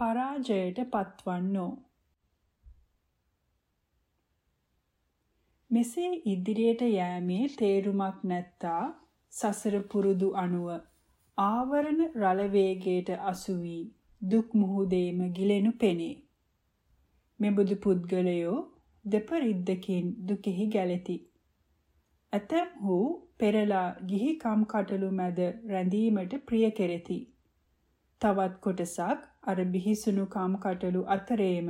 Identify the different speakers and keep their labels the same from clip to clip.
Speaker 1: පරාජයට පත්වන්නෝ මෙසේ ඉදිරියට යෑමේ තේරුමක් නැත්තා සසර පුරුදු අනුව ආවරණ රළ වේගයට අසු වී දුක් මුහුදේම ගිලෙනු පෙනේ. මෙබඳු පුද්ගලයෝ දෙපරිද්දකින් දුකෙහි ගැලෙති. ඇතැම්හු පෙරලා ගිහි කම් කටළු මැද රැඳීමට ප්‍රිය කෙරෙති. තවත් කොටසක් අර බිහිසුණු කම් කටළු අතරේම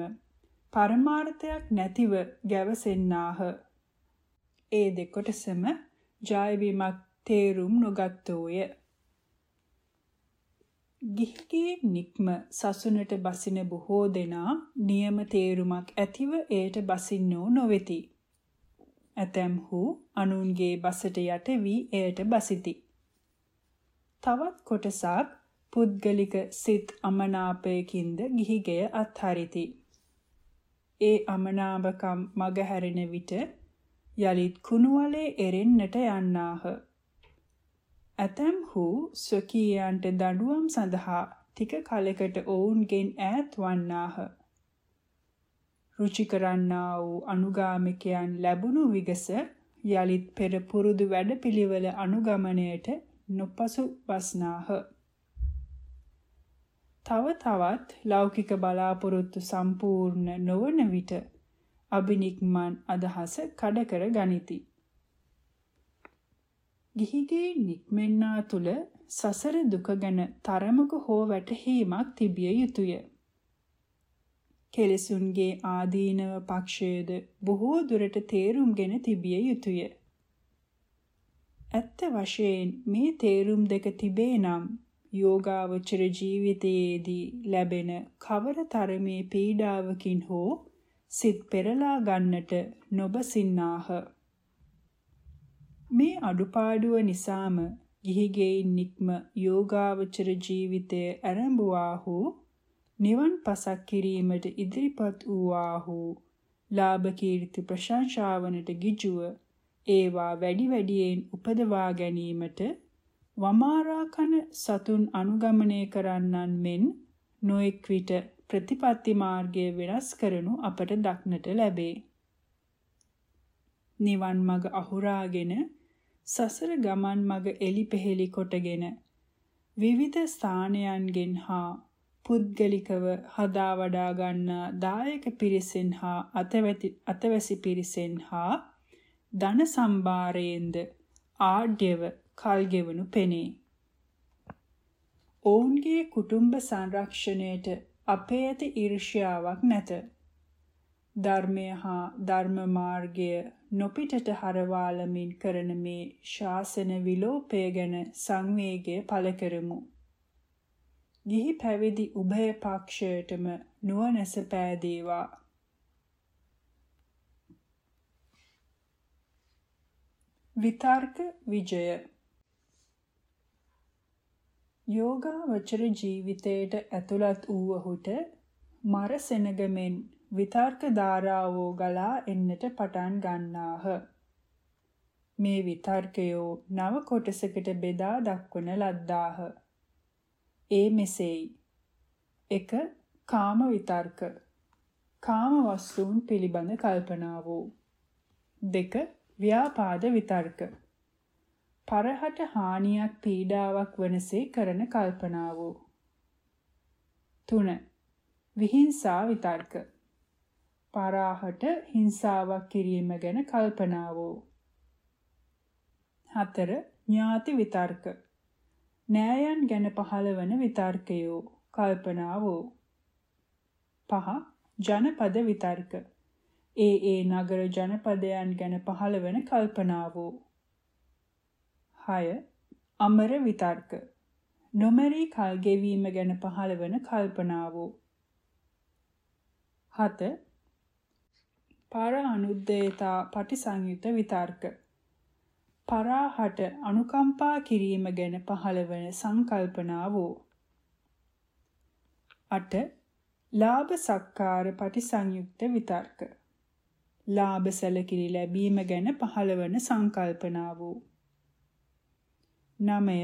Speaker 1: පරමාර්ථයක් නැතිව ගැවසෙන්නාහ. ඒ දෙකොටසම ජයවීමක් තේරුම් නොගත්තෝය. ගිහිගේ නික්ම සසුනට බසින බොහෝ දෙනා නියම තේරුමක් ඇතිව එයට බසින්නෝ නොවෙති. ඇතැම්හු අනුන්ගේ බසට යට වී එයට බසිති. තවත් කොටසක් පුද්ගලික සිත් අමනාපයකින්ද ගිහිගෙය අත්හරිති. ඒ අමනාපකම් මගහැරෙන විට යලිත් කුණුවලේ එරෙන්නට යන්නාහ. ඇතැම්හු ස්වකීයන්ට දඬුවම් සඳහා ටික කලකට ඔවුන්ගෙන් ඈත් වන්නාහ. රුචි කරන්නා වූ අනුගාමිකයන් ලැබුණු විගස යලිත් පෙර පුරුදු වැඩපිළිවෙල අනුගමනයට නොපසු බස්නාහ. තව තවත් ලෞකික බලාපොරොත්තු සම්පූර්ණ නොවන විට අබිනික්මන් අදහස කඩකර ගනිති. ගිහිගේ නික්මෙන්නා තුල සසර දුක ගැන තරමක හෝ වැටහීමක් තිබිය යුතුය. කෙලෙසුන්ගේ ආදීනව පක්ෂයේද බොහෝ දුරට තේරුම්ගෙන තිබිය යුතුය. ඇත්ත වශයෙන් මේ තේරුම් දෙක තිබේ නම් යෝගාවචර ජීවිතයේදී ලැබෙන කවර තරමේ පීඩාවකින් හෝ සිත් පෙරලා ගන්නට නොබසින්නාහ. මේ අඩුපාඩුව නිසාම ගිහිගෙයින් නික්ම යෝගාවචර ජීවිතය ආරම්භවාහු නිවන් පසක් කිරීමට ඉදිරිපත් වූවාහු ලාභ කීර්ති ප්‍රශංසාවනට ගිජුව ඒවා වැඩි වැඩියෙන් උපදවා ගැනීමට වමාරා කන සතුන් අනුගමනය කරන්නන් මෙන් නොඑක් විට ප්‍රතිපත්ති මාර්ගය වෙනස් කරනු අපට දක්නට ලැබේ. නිවන් මඟ අහුරාගෙන සසර ගමන් මඟ එලිපෙහෙලි කොටගෙන විවිධ ස්ථානයන්ගෙන් හා පුද්ගලිකව හදා වඩා ගන්නා දායක පිරිසෙන් හා අතවැසි පිරිසෙන් හා ධන සම්භාරයෙන්ද ආඩ්‍යව කල්ගෙවනු පෙනේ. ඔවුන්ගේ කුටුම්බ සංරක්ෂණයට අපේ ඇති ඊර්ෂ්‍යාවක් නැත. ධර්මය හා ධර්ම මාර්ගය නොපිටට හරවාලමින් කරන මේ ශාසන විලෝපය ගැන සංවේගය පළ කරමු. ගිහි පැවිදි උභය පක්ෂයටම නුවණැස පෑදේවා. විතර්ක විජය යෝගාවචර ජීවිතයට ඇතුළත් වූවහුට මර සෙනගමෙන් විතර්ක ධාරාවෝ ගලා එන්නට පටන් ගන්නාහ. මේ විතර්කයෝ නව කොටසකට බෙදා දක්වන ලද්දාහ. ඒ මෙසේයි. 1. කාම විතර්ක. කාම වස්තුන් පිළිබඳ කල්පනාවෝ. 2. ව්‍යාපාද විතර්ක. පරහට හානියක් පීඩාවක් වනසේ කරන කල්පනාවෝ 3 විහිංසා විතර්ක. පරාහට හිංසාවක් කිරීම ගැන කල්පනාවෝ 4 ඥාති විතර්ක. නෑයන් ගැන පහළවන විතර්කයෝ කල්පනාවෝ 5 ජනපද විතර්ක. ඒ ඒ නගර ජනපදයන් ගැන පහළවන කල්පනාවෝ 6. අමර විතර්ක නොමරී කල් ගෙවීම ගැන පහළවන කල්පනාවෝ 7. පර අනුද්දේතා පටිසංයුත විතර්ක පරාහට අනුකම්පා කිරීම ගැන පහළවන සංකල්පනාවෝ 8. ලාභ සක්කාර පටිසංයුක්ත විතර්ක ලාභ සැලකිලි ලැබීම ගැන පහළවන සංකල්පනාවෝ නමය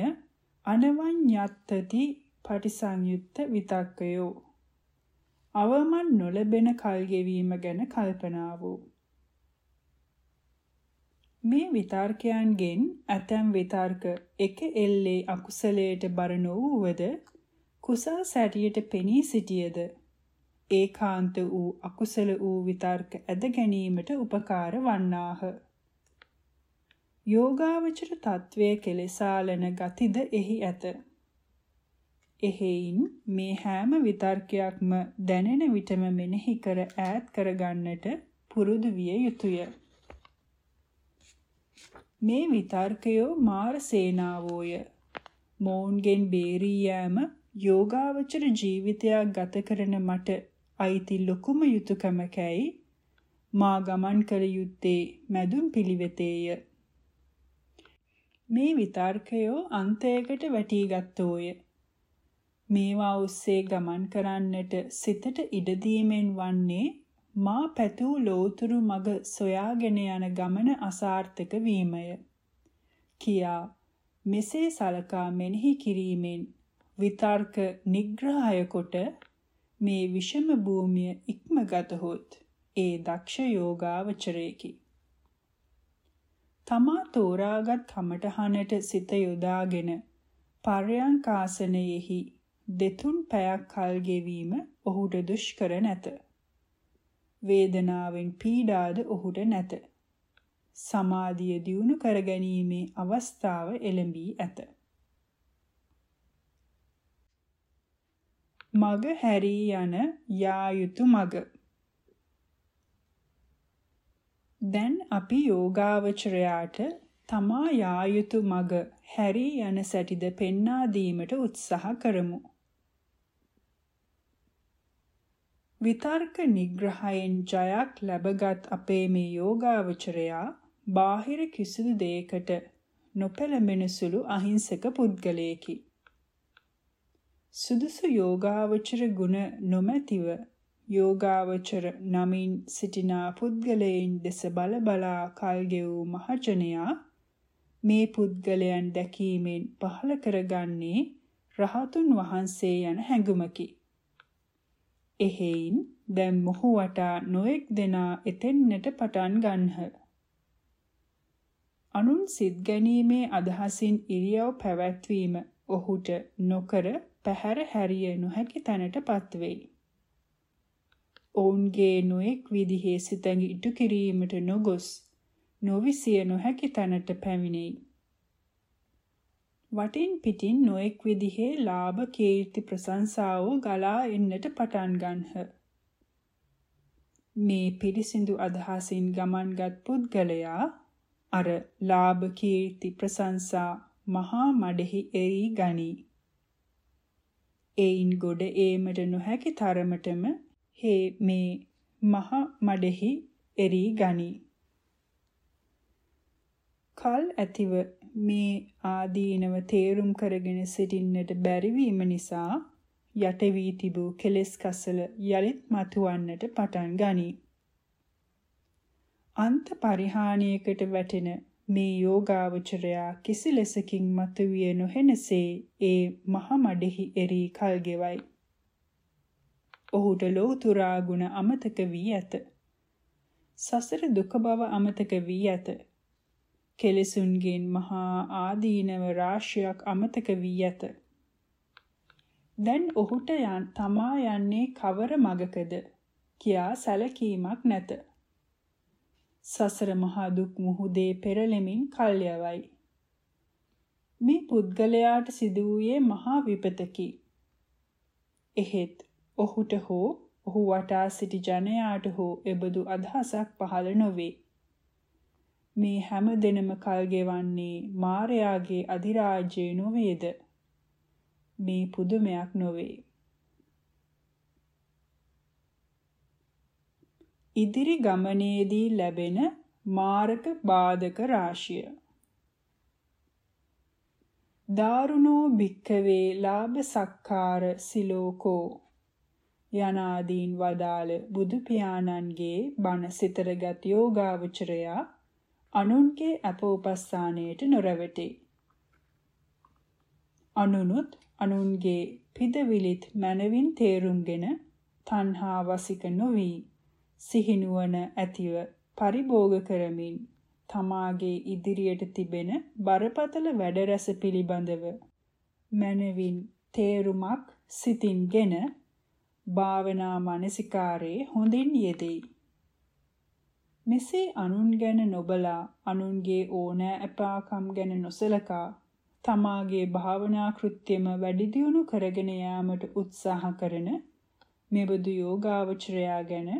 Speaker 1: අනවඤ්ඤත්තති පටිසංයුත්ත විතක්කයෝ. අවමන් නොලැබෙන කල් ගෙවීම ගැන කල්පනා වූ. මේ විතර්කයන්ගෙන් ඇතැම් විතර්ක එක එල්ලේ අකුසලයට බර නොවුවද කුසල් සැටියට පෙනී සිටියද ඒකාන්ත වූ අකුසල වූ විතර්ක ඇද ගැනීමට උපකාර වන්නාහ. යෝගාවචර తත්වයේ කෙලෙසාලන ගතිද එහි ඇත. එහෙයින් මේ හැම විතර්කයක්ම දැනෙන විටම මෙනෙහි කර ඈත් කරගන්නට පුරුදු විය යුතුය. මේ විතර්කයෝ මාර සේනාවෝය. මොවුන්ගෙන් බේරී යෑම යෝගාවචර ජීවිතයක් ගත කරන මට අයිති ලොකුම යුතුයකමකයි මා ගමන් කළ යුත්තේ මැදුම් පිළිවෙතේය. මේ විතර්කයෝ අන්තයකට වැටී ගත්තෝය. මේවා ඔස්සේ ගමන් කරන්නට සිතට ඉඩ දීමෙන් වන්නේ මා පැතූ ලෝතුරු මග සොයාගෙන යන ගමන අසාර්ථක වීමය. කියා මෙසේ සලකා මෙනෙහි කිරීමෙන් විතර්ක නිග්‍රහය කොට මේ විෂම භූමිය ඉක්මගතහොත් ඒ දක්ෂ යෝගාවචරයකි. තමා තෝරාගත් කමටහනට සිත යොදාගෙන පර්යංකාසනයෙහි දෙතුන් පැයක් කල් ගෙවීම ඔහුට දුෂ්කර නැත. වේදනාවෙන් පීඩාද ඔහුට නැත. සමාධිය දියුණු කරගැනීමේ අවස්ථාව එළඹී ඇත. මග හැරී යන යා යුතු මග දැන් අපි යෝගාවචරයාට තමා යා යුතු මග හැරී යන සැටිද පෙන්වා දීමට උත්සාහ කරමු. විතර්ක නිග්‍රහයෙන් ජයක් ලැබගත් අපේ මේ යෝගාවචරයා බාහිර කිසිදු දෙයකට නොපැළඹෙන සුළු අහිංසක පුද්ගලයෙකි. සුදුසු යෝගාවචර ගුණ නොමැතිව යෝගාවචර නමින් සිටිනා පුද්ගලයන් දෙස බල බලා කල් ගෙවූ මහජනයා මේ පුද්ගලයන් දැකීමෙන් පහල කරගන්නේ රහතුන් වහන්සේ යන හැඟුමකි. එහෙයින් දැන් මොහු වටා නොඑක් දෙනා එතෙන්නට පටන් ගන්හ. අනුන් සිත් ගැනීමේ අදහසින් ඉරියව් පැවැත්වීම ඔහුට නොකර පැහැර හැරිය නොහැකි තැනටපත් වෙයි. ඔවුන්ගේ නොඑක් විදිහේ සිතැඟි ඉටු කිරීමට නොගොස් නොවිසිය නොහැකි තැනට පැමිණෙයි. වටින් පිටින් නොඑක් විදිහේ ලාභ කීර්ති ප්‍රශංසාව ගලා එන්නට පටන් ගන්හ. මේ පිරිසිදු අදහසින් ගමන්ගත් පුද්ගලයා අර ලාභ කීර්ති ප්‍රශංසා මහා මඩෙහි එරි ගනී. එයින් ගොඩ ඒමට නොහැකි තරමටම හේ මේ මහ මඩෙහි එරී ගනී. කල් ඇතිව මේ ආදීනව තේරුම් කරගෙන සිටින්නට බැරි වීම නිසා යට වී තිබූ කෙලෙස් කසල යලිත් මතුවන්නට පටන් ගනී. අන්ත පරිහානියකට වැටෙන මේ යෝගාවචරයා කිසි ලෙසකින් මතුවිය නොහෙනසේ ඒ මහ මඩෙහි එරී කල් ගෙවයි. ඔහුට ලෝතුරා ගුණ අමතක වී ඇත. සසර දුක බව අමතක වී ඇත. කෙලෙසුන්ගෙන් මහා ආදීනව රාශියක් අමතක වී ඇත. දැන් ඔහුට යන් තමා යන්නේ කවර මගකද කියා සැලකීමක් නැත. සසර මහා දුක් මුහුදේ පෙරලෙමින් කල් යවයි. මේ පුද්ගලයාට සිදු වූයේ මහා විපතකි. එහෙත් ඔහුට හෝ ඔහු වටා සිටි ජනයාට හෝ එබඳු අදහසක් පහළ නොවේ. මේ හැම දිනම කල් ගෙවන්නේ මායාගේ අධිරාජ්‍යය නොවේද? මේ පුදුමයක් නොවේ. ඉදිරි ගමනේදී ලැබෙන මාරක බාධක රාශිය දාරුණෝ භික්කවේ ලාභ සක්කාර සිලෝකෝ යනාදීන් වදාළ බුදු පියාණන්ගේ බණ සිතරගත් යෝගාවචරයා අනුන්ගේ අප උපස්ථානයට නොරවටේ. අනුනුත් අනුන්ගේ පිදවිලිත් මනවින් තේරුම්ගෙන තණ්හා වසික නොවි සිහිනුවන ඇතිව පරිභෝග කරමින් තමාගේ ඉදිරියට තිබෙන බරපතල වැඩ රැස පිළිබඳව මනවින් තේරුමක් සිතින්ගෙන භාවනා මානසිකාරේ හොඳින් යෙදෙයි. මෙසේ අනුන් ගැන නොබලා අනුන්ගේ ඕනෑ අපාකම් ගැන නොසලකා තමාගේ භාවනා කෘත්‍යම වැඩි දියුණු කරගෙන යාමට උත්සාහ කරන මෙබඳු යෝගාවචරයා ගැන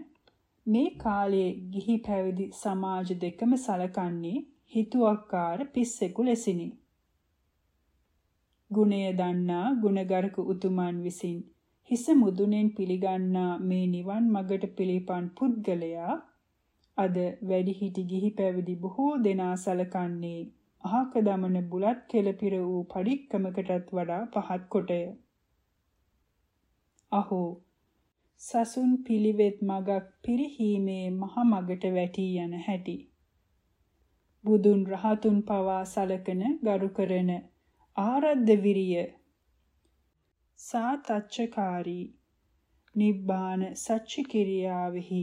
Speaker 1: මේ කාලයේ ගිහි පැවිදි සමාජ දෙකම සලකන්නේ හිතුවක්කාර පිස්සෙකු ලෙසිනි. ගුණය දන්නා ගුණගරුක උතුමන් විසින් හිස මුදුනෙන් පිළිගන්නා මේ නිවන් මගට පිළිපන් පුද්ගලයා අද වැඩිහිටි ගිහි පැවිදි බොහෝ දෙනා සලකන්නේ අහක දමන බුලත් කෙලපිර වූ පඩික්කමකටත් වඩා පහත් කොටය. අහෝ සසුන් පිළිවෙත් මගක් පිරිහීමේ මහ මගට වැටී යන හැටි. බුදුන් රහතුන් පවා සලකන ගරු කරන ආරද්ධ විරිය සාතච්චකාරී නිබ්බාන සච්ච කිරියාවෙහි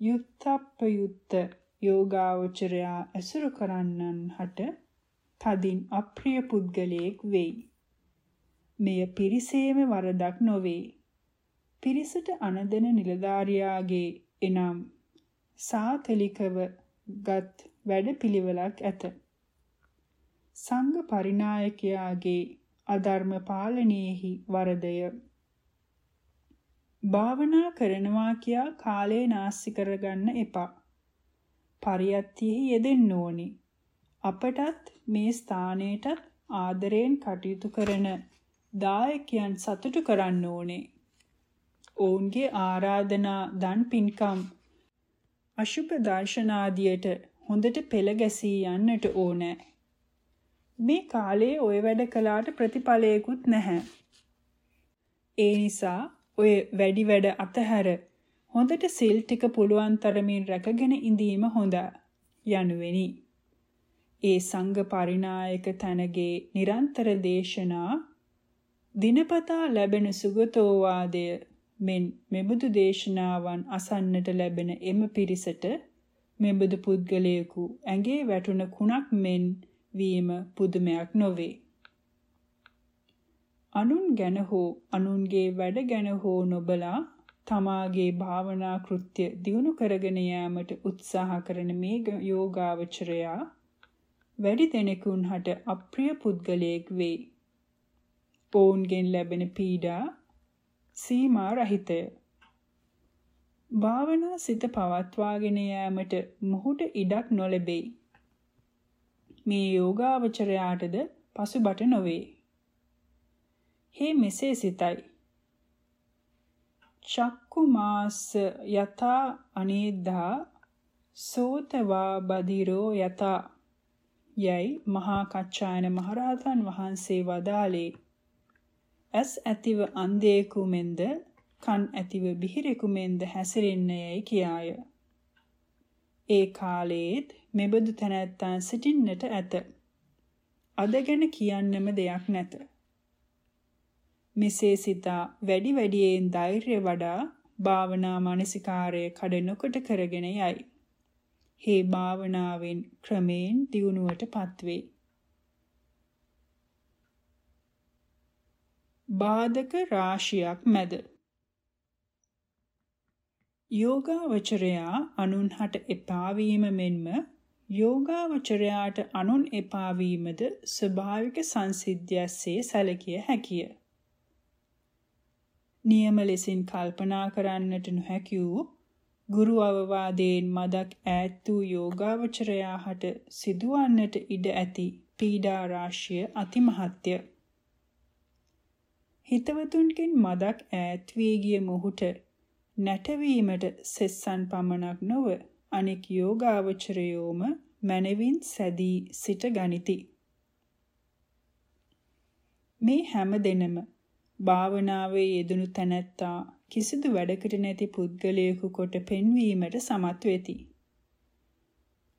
Speaker 1: යුත්තප්පයුත්ත යෝගාවචරයා ඇසුරු කරන්නන් හට තදින් අප්‍රිය පුද්ගලයෙක් වෙයි. මෙය පිරිසේම වරදක් නොවේ. පිරිසට අනදෙන නිලධාරියාගේ එනම් සාතලිකව ගත් වැඩපිළිවෙලක් ඇත. සංඝ පරිනායකයාගේ අධර්ම පාලනයේහි වරදය භාවනා කරනවා කියා කාලේ නාස්ති කරගන්න එපා. පරියත්තියෙහි යෙදෙන්න ඕනි. අපටත් මේ ස්ථානයටත් ආදරයෙන් කටයුතු කරන දායකයන් සතුටු කරන්න ඕනේ. ඔවුන්ගේ ආරාධනා දන් පින්කම් අශුභ දර්ශනාදියට හොඳට පෙළ ගැසී යන්නට ඕනෑ. මේ කාලේ ওই වැඩ කළාට ප්‍රතිඵලයකුත් නැහැ. ඒ නිසා ඔය වැඩි වැඩ අතහැර හොඳට සිල් ටික පුළුවන් තරමින් රැකගෙන ඉඳීම හොඳ යනුවෙනි. ඒ සංඝ පරිනායක තනගේ නිරන්තර දේශනා දිනපතා ලැබෙන සුගතෝ වාදය මෙන් මෙබඳු දේශනාවන් අසන්නට ලැබෙන එම පිරිසට මෙබඳු පුද්ගලයෙකු ඇඟේ වැටුණ කුණක් මෙන් වීම පුදුමයක් නොවේ. අනුන් ගැන හෝ අනුන්ගේ වැඩ ගැන හෝ නොබලා තමාගේ භාවනා කෘත්‍ය දියුණු කරගෙන යාමට උත්සාහ කරන මේ යෝගාවචරයා වැඩි දෙනෙකුන් හට අප්‍රිය පුද්ගලයෙක් වේ. ඔවුන්ගෙන් ලැබෙන පීඩා සීමා රහිතය. භාවනා සිත පවත්වාගෙන යාමට මොහුට ඉඩක් නොලැබෙයි. මේ යෝගාවචරයාටද පසුබට නොවේ. හේ මෙසේ සිතයි. චක්කු මාස යතා අනේද්ධා සෝතවා බදිරෝ යතා යයි මහා කච්චායන මහරහතන් වහන්සේ වදාළේ ඇස් ඇතිව අන්ධයෙකු මෙන්ද කන් ඇතිව බිහිරෙකු මෙන්ද හැසිරෙන්නේයයි කියාය. ඒ කාලයේත් මෙබඳු තැනැත්තන් සිටින්නට ඇත. අද ගැන කියන්නම දෙයක් නැත. මෙසේ සිතා වැඩි වැඩියෙන් ධෛර්ය වඩා භාවනා මානසිකාරය කඩ නොකොට කරගෙන යයි. හේ භාවනාවෙන් ක්‍රමයෙන් දියුණුවට පත්වේ. බාධක රාශියක් මැද යෝගාවචරයා අනුන්හට එපා වීම මෙන්ම යෝගාවචරයාට අනුන් එපා වීමද ස්වභාවික සංසිද්ධියස්සේ සැලකිය හැකිය. නියම ලෙසින් කල්පනා කරන්නට නොහැකි වූ ගුරු අවවාදයෙන් මදක් ඈත් වූ යෝගාවචරයා හට සිදුවන්නට ඉඩ ඇති පීඩා රාශිය අතිමහත්ය. හිතවතුන්ගෙන් මදක් ඈත් වී ගිය මොහුට නැටවීමට සෙස්සන් පමණක් නොව අනෙක් යෝගාවචරයෝම මනවින් සැදී සිට ගනිති. මේ හැම දෙනම භාවනාවේ යෙදුණු තැනැත්තා කිසිදු වැඩකට නැති පුද්ගලයෙකු කොට පෙන්වීමට සමත් වෙති.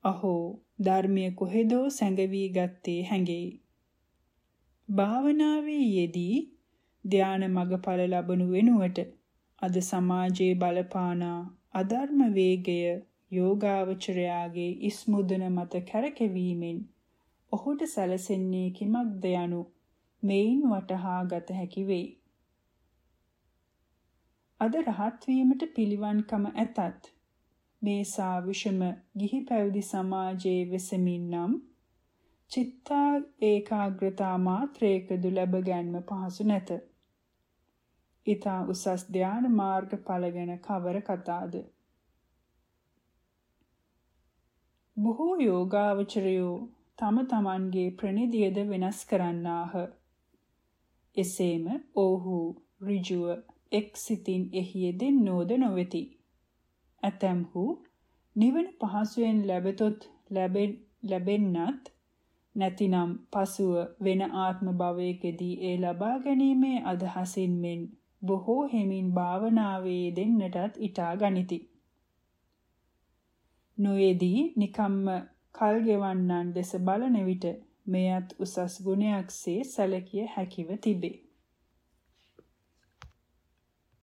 Speaker 1: අහෝ ධර්මයේ කොහෙදෝ සැඟවී ගත්තේ හැඟෙයි. භාවනාවේ යෙදී ධාන මගඵල ලබනු වෙනුවට අද සමාජයේ බලපානා අධර්ම වේගය යෝගාවචරයාගේ ඉස්මුදන මත කැරකෙවීමෙන් ඔහුට සැලසෙන්නේ කිමක්ද යනු මෙයින් වටහා ගත හැකි වෙයි. අද රහත් වීමට පිළිවන්කම ඇතත් මේ සා විෂම ගිහි පැවිදි සමාජයේ වෙසමින් නම් චිත්තා ඒකාග්‍රතා මාත්‍රයකදු ලැබ ගැනීම පහසු නැත. ඊතා උසස් ධාන මාර්ගඵල ගැන කවර කතාද? බොහෝ යෝගාවචරයෝ තම තමන්ගේ ප්‍රනිධියද වෙනස් කරන්නාහ. එසේම ඔහු ඍජුව එක් සිතින් එහි යෙදෙන්නෝද නොවේති. ඇතැම්හු නිවන පහසුවෙන් ලැබතොත් ලැබෙන්නත් නැතිනම් පසුව වෙන ආත්ම භවයකදී ඒ ලබා ගැනීමේ අදහසින් මෙන් බොහෝ හිමින් භාවනාවේ යෙදෙන්නටත් ඊටා ගනිති. නොයේදී නිකම්ම කල් ගෙවන්නන් දෙස බලන විට මෙයත් උසස් ගුණයක්සේ සැලකිය හැකිව තිබේ.